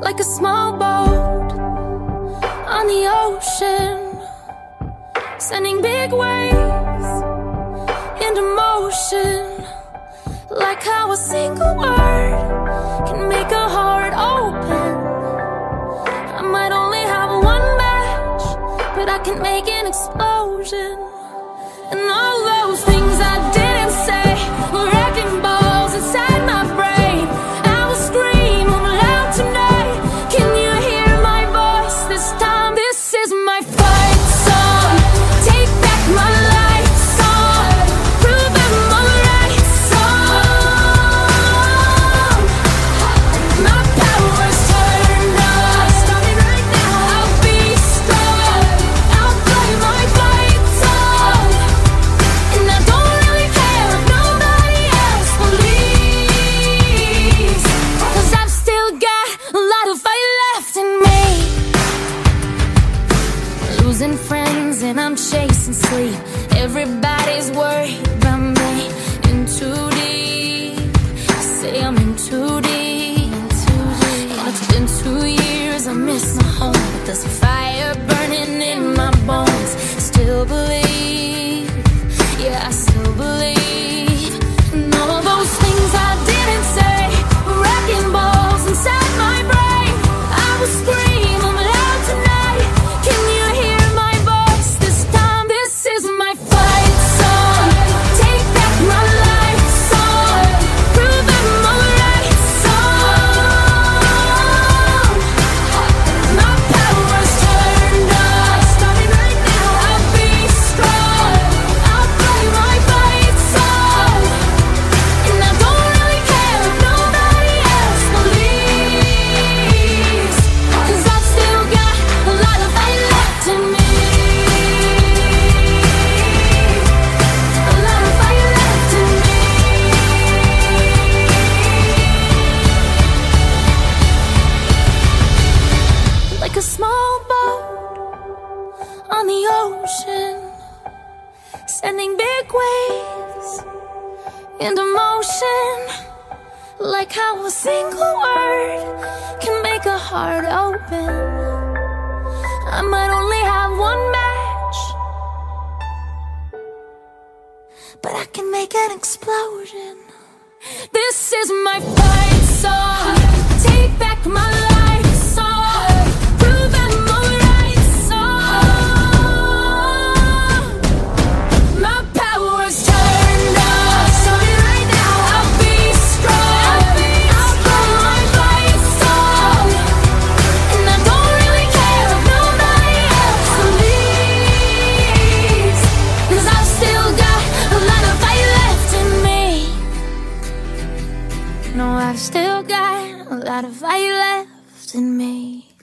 like a small boat on the ocean, sending big waves into motion, like how a single word can make a heart open. I might only have one match, but I can make an explosion, and all those things I didn't I'm sleep. Everybody's worried about me. In too deep. Say I'm in too deep. And it's been two years, I miss my home. But there's a the ocean, sending big waves into motion. Like how a single word can make a heart open. I might only have one match, but I can make an explosion. This is my fight song. Take No, I've still got a lot of fight left in me.